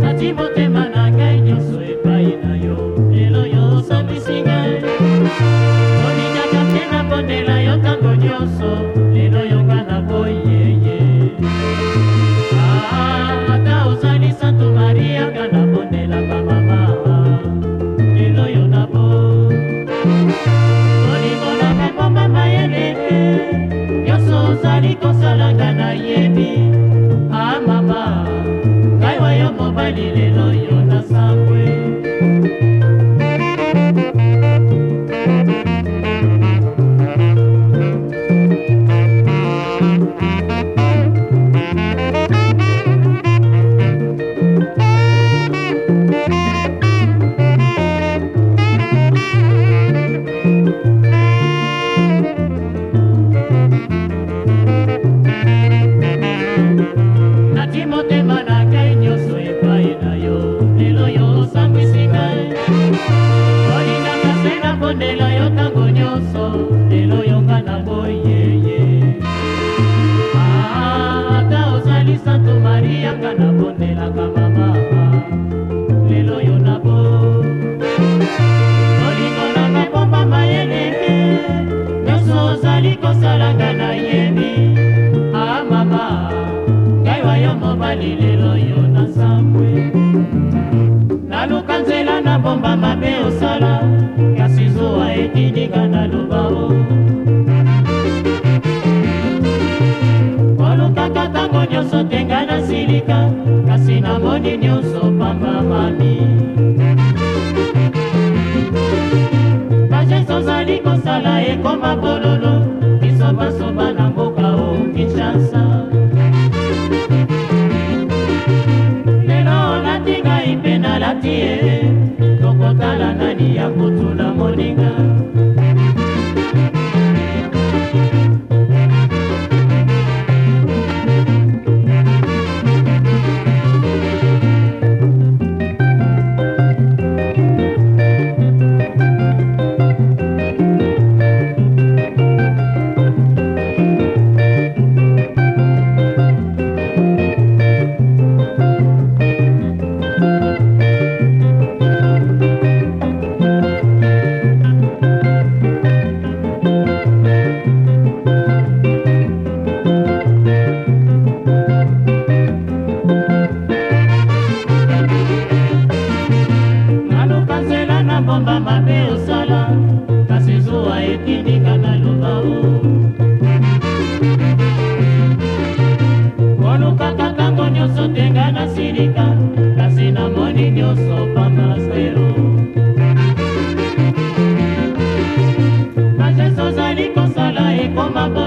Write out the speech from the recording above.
nati motema na ngai nyonso epai na yo lelo yo osambisi ngai olingaka te nabondela yo ntango nyonso lelo yonga na boyeye ah, ata ozali santo mariaka nabondela bamama lelo yo na bo olimbolaka komama yelete nyonso ozali kosalanga na ye I Bye, it. yanga nakondelaka mama lelo yo nabo bolingo nanga pomba mayelenge nyonso ozali kosalanga nayebi a ah, mama ngai wayo mobali lelo yo nasambwe naluka nzela na bomba mabe osala kasi zuwa ekininga naloba o kolukaka ntango nyonso te nalilika kasi namoni nyonso pamba mami bajesu ozali kosala ekoma bololo bisobasoba na mboka o kinshasa lelo olatingai mpe nalati ye tokotala nani ya kotuna moninga makomba mabe osala kasi zuwa ekindika naloba o kolukaka ntango nyonso tenga nasilika kasi namoni nyonso pamasero najeso ozali kosala ekoma